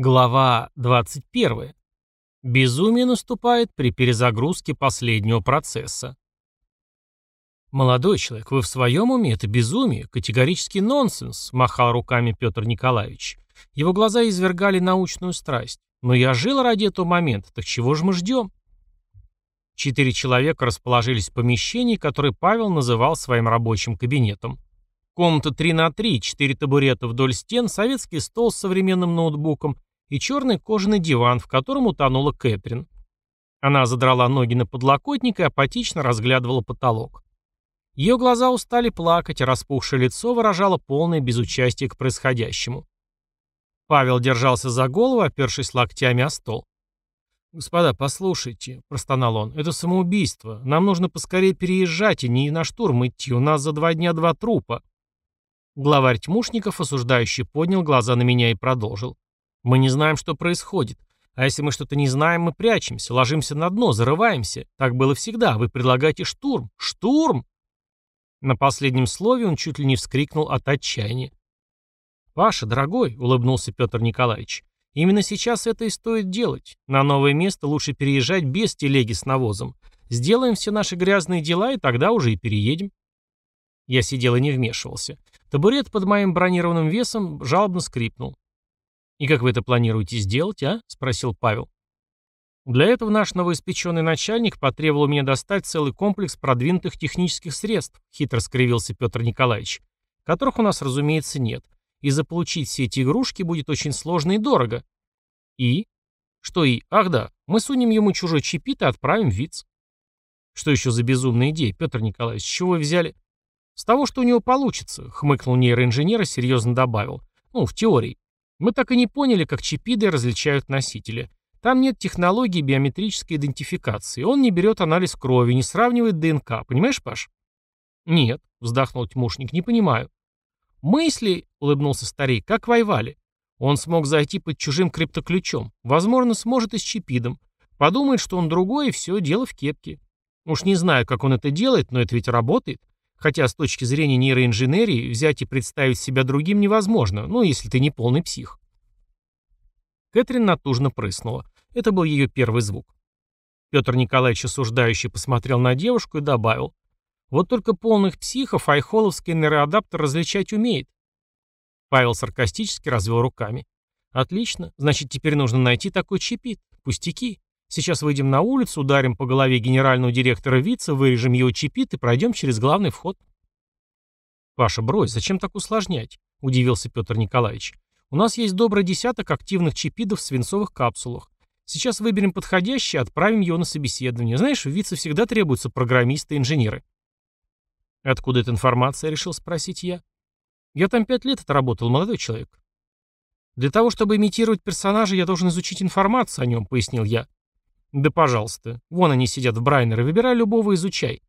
Глава 21. Безумие наступает при перезагрузке последнего процесса. «Молодой человек, вы в своем уме? Это безумие, категорический нонсенс», – махал руками Петр Николаевич. Его глаза извергали научную страсть. «Но я жил ради этого момента, так чего же мы ждем?» Четыре человека расположились в помещении, которое Павел называл своим рабочим кабинетом. Комната 3 на 3, четыре табурета вдоль стен, советский стол с современным ноутбуком и черный кожаный диван, в котором утонула Кэтрин. Она задрала ноги на подлокотник и апатично разглядывала потолок. Ее глаза устали плакать, а распухшее лицо выражало полное безучастие к происходящему. Павел держался за голову, опершись локтями о стол. «Господа, послушайте», — простонал он, — «это самоубийство. Нам нужно поскорее переезжать и не на штурм идти. У нас за два дня два трупа». Главарь тьмушников, осуждающий, поднял глаза на меня и продолжил. Мы не знаем, что происходит. А если мы что-то не знаем, мы прячемся, ложимся на дно, зарываемся. Так было всегда. Вы предлагаете штурм. Штурм!» На последнем слове он чуть ли не вскрикнул от отчаяния. «Паша, дорогой», — улыбнулся Петр Николаевич, — «именно сейчас это и стоит делать. На новое место лучше переезжать без телеги с навозом. Сделаем все наши грязные дела, и тогда уже и переедем». Я сидел и не вмешивался. Табурет под моим бронированным весом жалобно скрипнул. «И как вы это планируете сделать, а?» – спросил Павел. Для этого наш новоиспеченный начальник потребовал у меня достать целый комплекс продвинутых технических средств, хитро скривился Петр Николаевич, которых у нас, разумеется, нет. И заполучить все эти игрушки будет очень сложно и дорого. И? Что и? Ах да, мы сунем ему чужой чипит и отправим ВИЦ. Что еще за безумная идея, Петр Николаевич, с чего вы взяли? С того, что у него получится, хмыкнул нейроинженер и серьезно добавил. Ну, в теории. Мы так и не поняли, как чипиды различают носители. Там нет технологии биометрической идентификации. Он не берет анализ крови, не сравнивает ДНК. Понимаешь, Паш? Нет, вздохнул тьмушник, не понимаю. Мысли, улыбнулся старик, как воевали. Он смог зайти под чужим криптоключом. Возможно, сможет и с чипидом. Подумает, что он другой, и все, дело в кепке. Уж не знаю, как он это делает, но это ведь работает. Хотя с точки зрения нейроинженерии взять и представить себя другим невозможно, ну если ты не полный псих. Кэтрин натужно прыснула. Это был ее первый звук. Петр Николаевич осуждающий посмотрел на девушку и добавил. Вот только полных психов айхоловский нейроадаптер различать умеет. Павел саркастически развел руками. Отлично, значит теперь нужно найти такой чипит. Пустяки. Сейчас выйдем на улицу, ударим по голове генерального директора Вица, вырежем его чипит и пройдем через главный вход. «Паша, брось, зачем так усложнять?» – удивился Петр Николаевич. «У нас есть добрый десяток активных чипидов в свинцовых капсулах. Сейчас выберем подходящий отправим его на собеседование. Знаешь, в Вице всегда требуются программисты и инженеры». «Откуда эта информация?» – решил спросить я. «Я там пять лет отработал, молодой человек». «Для того, чтобы имитировать персонажа, я должен изучить информацию о нем», – пояснил я. Да пожалуйста. Вон они сидят в Брайнере, выбирай любого, изучай.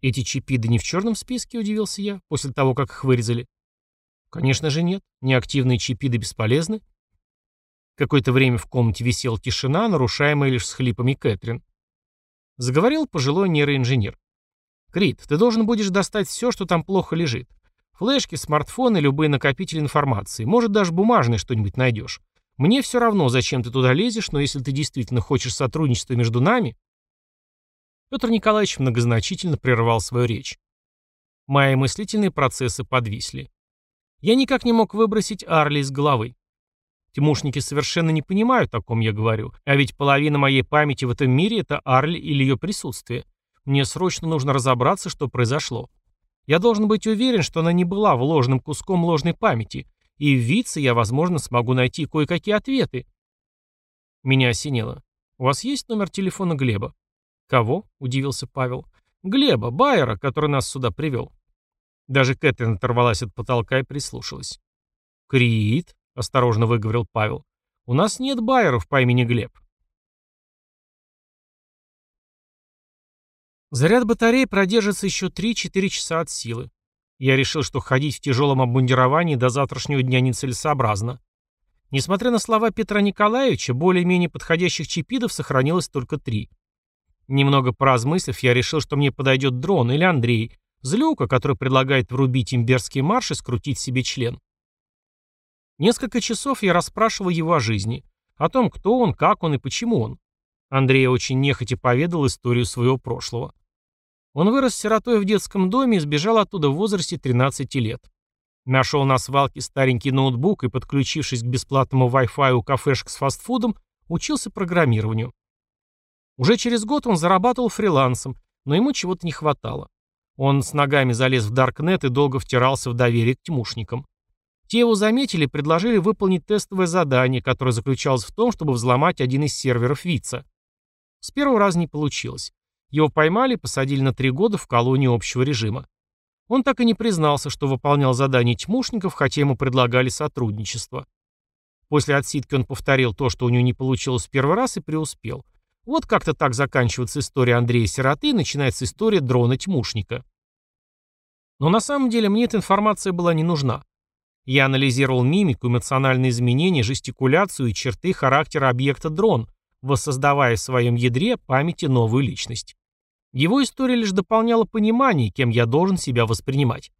Эти чипиды не в черном списке, удивился я, после того, как их вырезали. Конечно же нет. Неактивные чипиды бесполезны. Какое-то время в комнате висела тишина, нарушаемая лишь схлипами Кэтрин. Заговорил пожилой нейроинженер. «Крит, ты должен будешь достать все, что там плохо лежит. Флешки, смартфоны, любые накопители информации. Может, даже бумажные что-нибудь найдешь. Мне все равно, зачем ты туда лезешь, но если ты действительно хочешь сотрудничества между нами...» Петр Николаевич многозначительно прервал свою речь. Мои мыслительные процессы подвисли. Я никак не мог выбросить Арли из головы. Тимушники совершенно не понимают, о ком я говорю, а ведь половина моей памяти в этом мире — это Арли или ее присутствие. Мне срочно нужно разобраться, что произошло. Я должен быть уверен, что она не была вложенным куском ложной памяти, и в ВИЦе я, возможно, смогу найти кое-какие ответы. Меня осенило. У вас есть номер телефона Глеба? Кого? Удивился Павел. Глеба, Байера, который нас сюда привел. Даже Кэтрин оторвалась от потолка и прислушалась. «Крит», — осторожно выговорил Павел, — «у нас нет Байеров по имени Глеб». Заряд батареи продержится еще 3-4 часа от силы. Я решил, что ходить в тяжелом обмундировании до завтрашнего дня нецелесообразно. Несмотря на слова Петра Николаевича, более-менее подходящих чипидов сохранилось только три. Немного поразмыслив, я решил, что мне подойдет дрон или Андрей, злюка, который предлагает врубить имберский марш и скрутить себе член. Несколько часов я расспрашивал его о жизни, о том, кто он, как он и почему он. Андрей очень нехотя поведал историю своего прошлого. Он вырос сиротой в детском доме и сбежал оттуда в возрасте 13 лет. Нашел на свалке старенький ноутбук и, подключившись к бесплатному Wi-Fi у кафешек с фастфудом, учился программированию. Уже через год он зарабатывал фрилансом, но ему чего-то не хватало. Он с ногами залез в Даркнет и долго втирался в доверие к тьмушникам. Те его заметили и предложили выполнить тестовое задание, которое заключалось в том, чтобы взломать один из серверов ВИЦа. С первого раза не получилось. Его поймали и посадили на три года в колонию общего режима. Он так и не признался, что выполнял задание тьмушников, хотя ему предлагали сотрудничество. После отсидки он повторил то, что у него не получилось в первый раз, и преуспел. Вот как-то так заканчивается история Андрея Сироты и начинается история дрона-тьмушника. Но на самом деле мне эта информация была не нужна. Я анализировал мимику, эмоциональные изменения, жестикуляцию и черты характера объекта дрон, воссоздавая в своем ядре памяти новую личность. Его история лишь дополняла понимание, кем я должен себя воспринимать.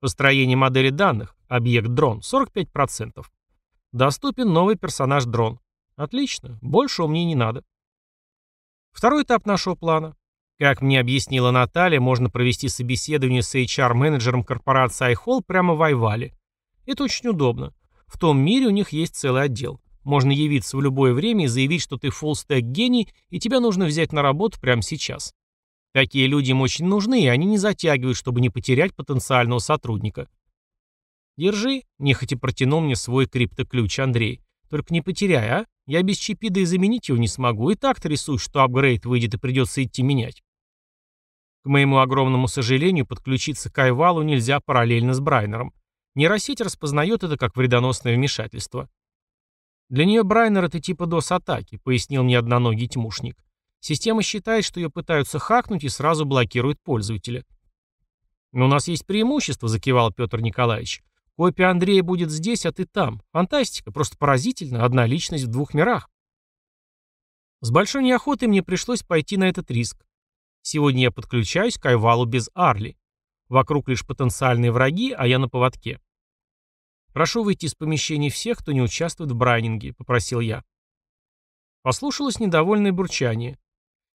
Построение модели данных. Объект дрон. 45%. Доступен новый персонаж дрон. Отлично. Большего мне не надо. Второй этап нашего плана. Как мне объяснила Наталья, можно провести собеседование с HR-менеджером корпорации iHall прямо в Айвале. Это очень удобно. В том мире у них есть целый отдел. Можно явиться в любое время и заявить, что ты фуллстек гений, и тебя нужно взять на работу прямо сейчас. Такие люди им очень нужны, и они не затягивают, чтобы не потерять потенциального сотрудника. «Держи», — нехотя протянул мне свой криптоключ Андрей. «Только не потеряй, а? Я без чипида и заменить его не смогу, и так-то рисуешь, что апгрейд выйдет и придется идти менять». К моему огромному сожалению, подключиться к Айвалу нельзя параллельно с Брайнером. Нейросеть распознает это как вредоносное вмешательство. Для нее Брайнер это типа DOS-атаки, пояснил мне одноногий тьмушник. Система считает, что ее пытаются хакнуть и сразу блокирует пользователя. «Но у нас есть преимущество», — закивал Петр Николаевич. «Копия Андрея будет здесь, а ты там. Фантастика, просто поразительно. Одна личность в двух мирах». С большой неохотой мне пришлось пойти на этот риск. Сегодня я подключаюсь к Айвалу без Арли. Вокруг лишь потенциальные враги, а я на поводке. «Прошу выйти из помещения всех, кто не участвует в брайнинге», — попросил я. Послушалось недовольное бурчание.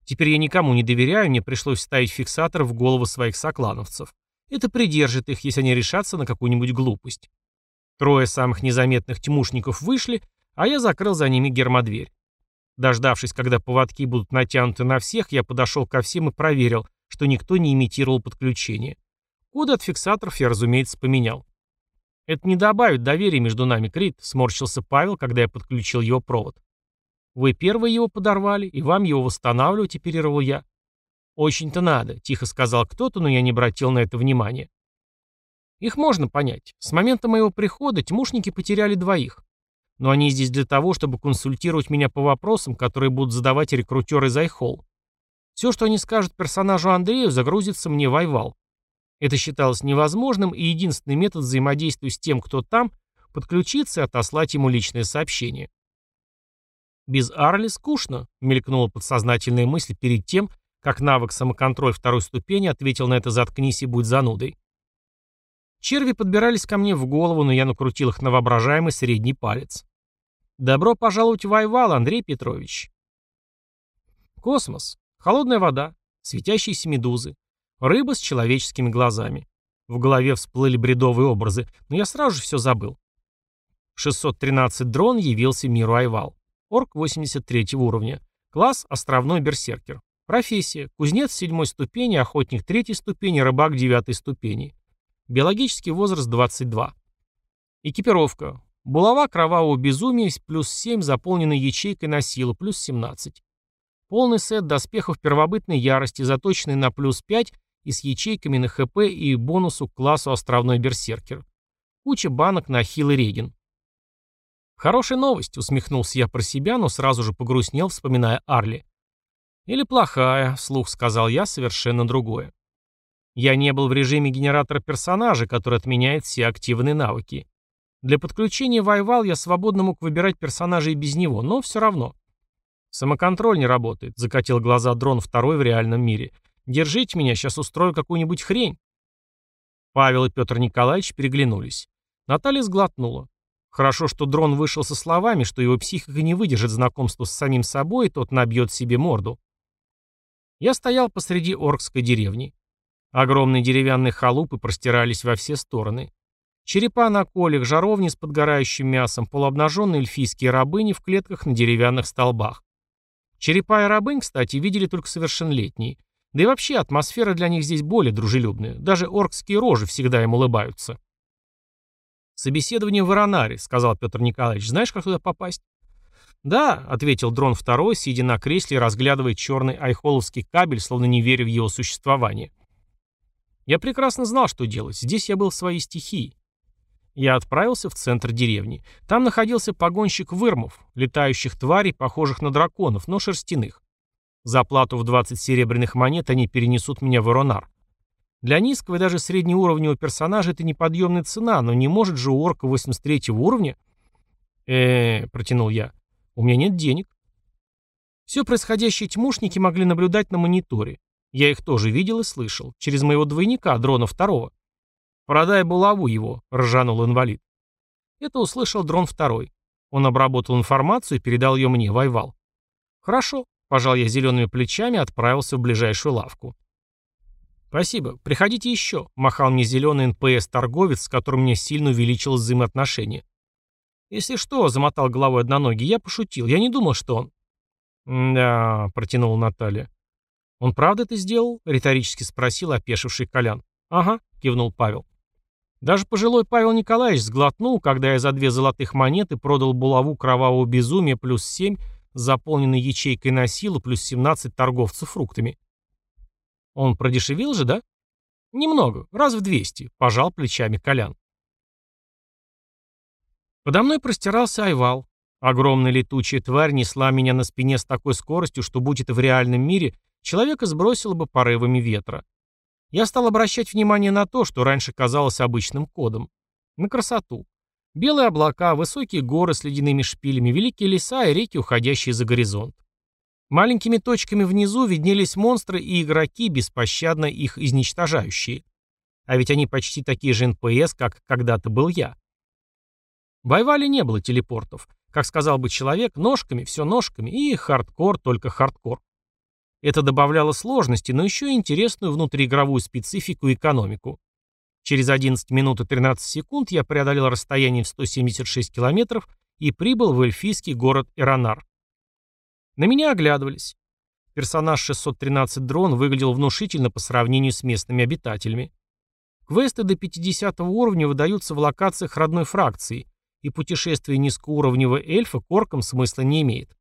Теперь я никому не доверяю, мне пришлось вставить фиксатор в голову своих соклановцев. Это придержит их, если они решатся на какую-нибудь глупость. Трое самых незаметных тьмушников вышли, а я закрыл за ними гермодверь. Дождавшись, когда поводки будут натянуты на всех, я подошел ко всем и проверил, что никто не имитировал подключение. Коды от фиксаторов я, разумеется, поменял. «Это не добавит доверия между нами, Крит», — сморщился Павел, когда я подключил его провод. «Вы первые его подорвали, и вам его восстанавливать», — оперировал я. «Очень-то надо», — тихо сказал кто-то, но я не обратил на это внимания. Их можно понять. С момента моего прихода тьмушники потеряли двоих. Но они здесь для того, чтобы консультировать меня по вопросам, которые будут задавать рекрутеры из Айхол. Все, что они скажут персонажу Андрею, загрузится мне в Айвал. Это считалось невозможным, и единственный метод взаимодействия с тем, кто там, подключиться и отослать ему личное сообщение. «Без Арли скучно», — мелькнула подсознательная мысль перед тем, как навык самоконтроль второй ступени ответил на это «заткнись и будь занудой». Черви подбирались ко мне в голову, но я накрутил их на воображаемый средний палец. «Добро пожаловать в Айвал, Андрей Петрович». Космос. Холодная вода. Светящиеся медузы. Рыба с человеческими глазами. В голове всплыли бредовые образы, но я сразу же все забыл. 613 дрон явился миру Айвал. Орк 83 уровня. Класс Островной Берсеркер. Профессия. Кузнец седьмой ступени, охотник третьей ступени, рыбак девятой ступени. Биологический возраст 22. Экипировка. Булава кровавого безумия плюс 7, заполненной ячейкой на силу, плюс 17. Полный сет доспехов первобытной ярости, заточенный на плюс 5 и с ячейками на ХП и бонусу к классу Островной Берсеркер. Куча банок на Хил и Реген. «Хорошая новость», — усмехнулся я про себя, но сразу же погрустнел, вспоминая Арли. «Или плохая», — вслух сказал я совершенно другое. Я не был в режиме генератора персонажа, который отменяет все активные навыки. Для подключения в Айвал я свободно мог выбирать персонажей без него, но все равно. «Самоконтроль не работает», — закатил глаза дрон второй в реальном мире. Держите меня, сейчас устрою какую-нибудь хрень. Павел и Петр Николаевич переглянулись. Наталья сглотнула. Хорошо, что дрон вышел со словами, что его психика не выдержит знакомства с самим собой, и тот набьет себе морду. Я стоял посреди оркской деревни. Огромные деревянные халупы простирались во все стороны. Черепа на колях, жаровни с подгорающим мясом, полуобнаженные эльфийские рабыни в клетках на деревянных столбах. Черепа и рабынь, кстати, видели только совершеннолетние. Да и вообще атмосфера для них здесь более дружелюбная. Даже оркские рожи всегда им улыбаются. «Собеседование в Иронаре», — сказал Петр Николаевич. «Знаешь, как туда попасть?» «Да», — ответил дрон второй, сидя на кресле и разглядывая черный айхоловский кабель, словно не веря в его существование. «Я прекрасно знал, что делать. Здесь я был в своей стихии». Я отправился в центр деревни. Там находился погонщик вырмов, летающих тварей, похожих на драконов, но шерстяных. За плату в 20 серебряных монет они перенесут меня в Иронар. Для низкого и даже среднеуровневого персонажа это неподъемная цена, но не может же у орка 83 уровня... э протянул я. «У меня нет денег». Все происходящее тьмушники могли наблюдать на мониторе. Я их тоже видел и слышал. Через моего двойника, дрона второго. «Продай булаву его», — ржанул инвалид. Это услышал дрон второй. Он обработал информацию и передал ее мне, Вайвал. «Хорошо», — пожал я зелеными плечами и отправился в ближайшую лавку. «Спасибо. Приходите еще», — махал мне зеленый НПС-торговец, с которым мне сильно увеличилось взаимоотношения. «Если что», — замотал головой одноногий, — «я пошутил. Я не думал, что он...» «Да», — протянула Наталья. «Он правда это сделал?» — риторически спросил опешивший Колян. «Ага», — кивнул Павел. Даже пожилой Павел Николаевич сглотнул, когда я за две золотых монеты продал булаву кровавого безумия плюс семь, заполненной ячейкой на силу, плюс семнадцать торговцев фруктами. Он продешевил же, да? Немного, раз в двести, пожал плечами Колян. Подо мной простирался Айвал. Огромная летучая тварь несла меня на спине с такой скоростью, что, будь это в реальном мире, человека сбросило бы порывами ветра. Я стал обращать внимание на то, что раньше казалось обычным кодом. На красоту. Белые облака, высокие горы с ледяными шпилями, великие леса и реки, уходящие за горизонт. Маленькими точками внизу виднелись монстры и игроки, беспощадно их изничтожающие. А ведь они почти такие же НПС, как когда-то был я. В Айвале не было телепортов. Как сказал бы человек, ножками, все ножками, и хардкор, только хардкор. Это добавляло сложности, но еще и интересную внутриигровую специфику и экономику. Через 11 минут и 13 секунд я преодолел расстояние в 176 километров и прибыл в эльфийский город Иронар. На меня оглядывались. Персонаж 613 дрон выглядел внушительно по сравнению с местными обитателями. Квесты до 50 уровня выдаются в локациях родной фракции, и путешествие низкоуровневого эльфа к оркам смысла не имеет.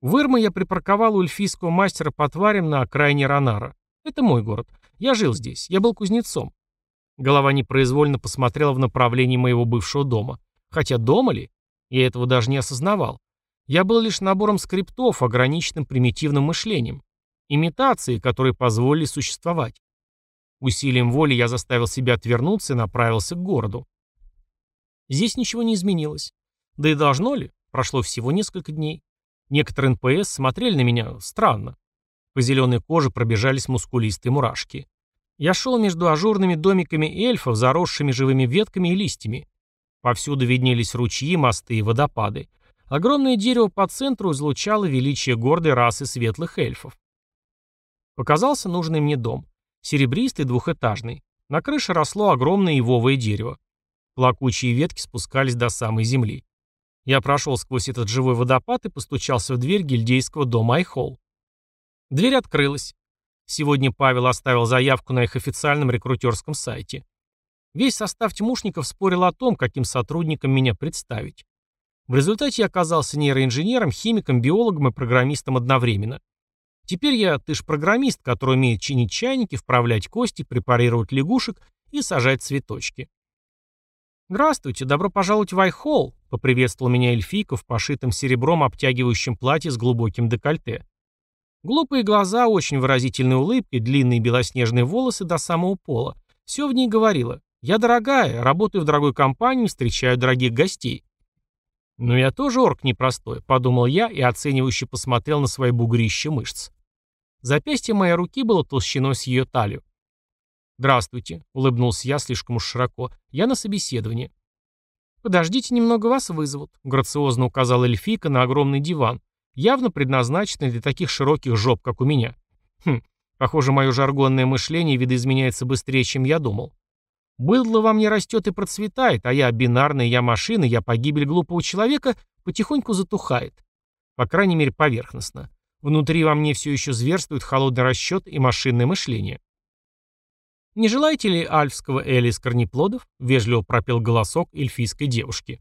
В Ирма я припарковал у эльфийского мастера по тварям на окраине Ронара. Это мой город. Я жил здесь. Я был кузнецом. Голова непроизвольно посмотрела в направлении моего бывшего дома. Хотя дома ли? Я этого даже не осознавал. Я был лишь набором скриптов, ограниченным примитивным мышлением. Имитации, которые позволили существовать. Усилием воли я заставил себя отвернуться и направился к городу. Здесь ничего не изменилось. Да и должно ли? Прошло всего несколько дней. Некоторые НПС смотрели на меня странно. По зеленой коже пробежались мускулистые мурашки. Я шел между ажурными домиками эльфов, заросшими живыми ветками и листьями. Повсюду виднелись ручьи, мосты и водопады. Огромное дерево по центру излучало величие гордой расы светлых эльфов. Показался нужный мне дом. Серебристый, двухэтажный. На крыше росло огромное ивовое дерево. Плакучие ветки спускались до самой земли. Я прошел сквозь этот живой водопад и постучался в дверь гильдейского дома Айхол. Дверь открылась. Сегодня Павел оставил заявку на их официальном рекрутерском сайте. Весь состав тьмушников спорил о том, каким сотрудникам меня представить. В результате я оказался нейроинженером, химиком, биологом и программистом одновременно. Теперь я тыш-программист, который умеет чинить чайники, вправлять кости, препарировать лягушек и сажать цветочки. «Здравствуйте, добро пожаловать в Айхолл», — поприветствовал меня эльфийка в пошитом серебром обтягивающем платье с глубоким декольте. Глупые глаза, очень выразительные улыбки, длинные белоснежные волосы до самого пола. Все в ней говорило. «Я дорогая, работаю в дорогой компании, встречаю дорогих гостей». «Ну я тоже орк непростой», — подумал я и оценивающе посмотрел на свои бугрища мышц. Запястье моей руки было толщиной с ее талию. «Здравствуйте», — улыбнулся я слишком уж широко. «Я на собеседовании». «Подождите, немного вас вызовут», — грациозно указал эльфийка на огромный диван, явно предназначенный для таких широких жоп, как у меня. Хм, похоже, мое жаргонное мышление видоизменяется быстрее, чем я думал. Быдло во мне растет и процветает, а я бинарная, я машина, я погибель глупого человека потихоньку затухает. По крайней мере, поверхностно. Внутри во мне все еще зверствует холодный расчет и машинное мышление. «Не желаете ли альфского эля из корнеплодов?» — вежливо пропел голосок эльфийской девушки.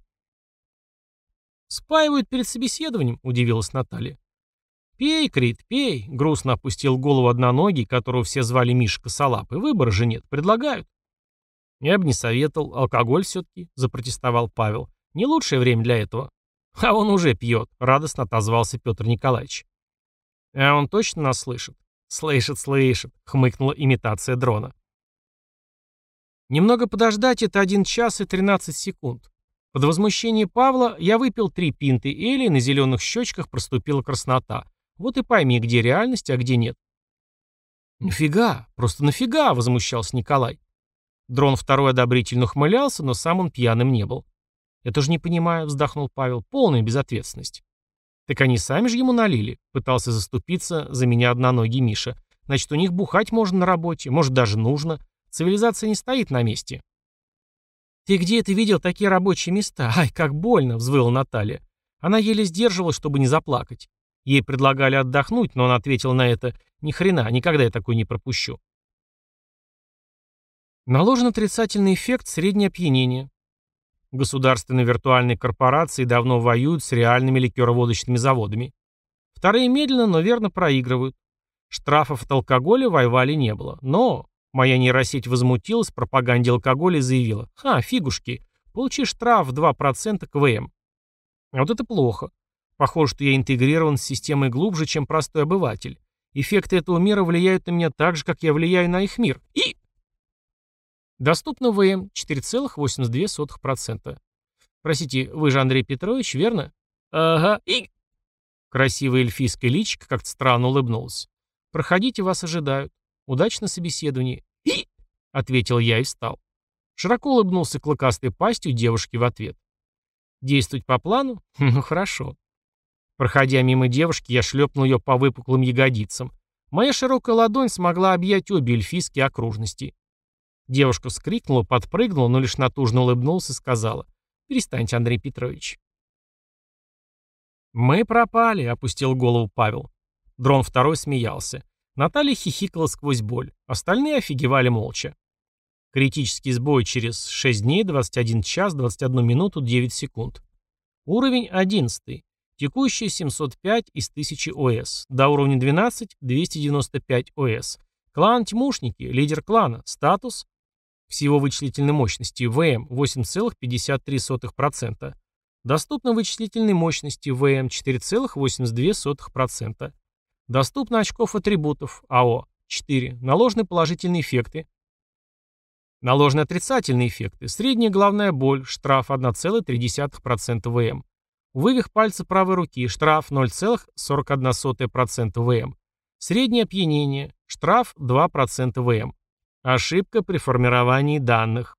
«Спаивают перед собеседованием», — удивилась Наталья. «Пей, Крит, пей», — грустно опустил голову одноногий, которого все звали Мишка Салапы. «Выбора же нет, предлагают». «Я бы не советовал, алкоголь все-таки», — запротестовал Павел. «Не лучшее время для этого». «А он уже пьет», — радостно отозвался Петр Николаевич. «А он точно нас слышит?» «Слышит, слышит», — хмыкнула имитация дрона. Немного подождать — это 1 час и 13 секунд. Под возмущение Павла я выпил три пинты Эли, и на зеленых щечках проступила краснота. Вот и пойми, где реальность, а где нет. «Нафига? Просто нафига?» — возмущался Николай. Дрон второй одобрительно ухмылялся, но сам он пьяным не был. «Я тоже не понимаю», — вздохнул Павел, — «полная безответственность». «Так они сами же ему налили», — пытался заступиться за меня одноногий Миша. «Значит, у них бухать можно на работе, может, даже нужно. Цивилизация не стоит на месте». «Ты где это видел такие рабочие места? Ай, как больно!» — взвыла Наталья. Она еле сдерживалась, чтобы не заплакать. Ей предлагали отдохнуть, но она ответила на это «Ни хрена, никогда я такой не пропущу». Наложен отрицательный эффект среднее опьянение. Государственные виртуальные корпорации давно воюют с реальными ликероводочными заводами. Вторые медленно, но верно проигрывают. Штрафов от алкоголя воевали не было. Но моя нейросеть возмутилась пропаганде алкоголя и заявила «Ха, фигушки, получи штраф в 2% КВМ». А вот это плохо. Похоже, что я интегрирован с системой глубже, чем простой обыватель. Эффекты этого мира влияют на меня так же, как я влияю на их мир. И... Доступно ВМ 4,82%. Простите, вы же Андрей Петрович, верно? Ага, и... Красивая эльфийская личико как-то странно улыбнулась. Проходите, вас ожидают. Удачно собеседование. И... Ответил я и встал. Широко улыбнулся клыкастой пастью девушки в ответ. Действовать по плану? Ну хорошо. Проходя мимо девушки, я шлепнул ее по выпуклым ягодицам. Моя широкая ладонь смогла объять обе эльфийские окружности. Девушка вскрикнула, подпрыгнула, но лишь натужно улыбнулся и сказала «Перестаньте, Андрей Петрович». «Мы пропали», — опустил голову Павел. Дрон второй смеялся. Наталья хихикала сквозь боль. Остальные офигевали молча. Критический сбой через 6 дней, 21 час, 21 минуту, 9 секунд. Уровень 11. Текущий 705 из 1000 ОС. До уровня 12 295 ОС. Клан Тьмушники, лидер клана. Статус всего вычислительной мощности ВМ 8,53%. Доступно вычислительной мощности ВМ 4,82%. Доступно очков атрибутов АО 4. Наложены положительные эффекты. Наложены отрицательные эффекты. Средняя головная боль, штраф 1,3% ВМ. Вывих пальца правой руки, штраф 0,41% ВМ. Среднее опьянение, штраф 2% ВМ. Ошибка при формировании данных.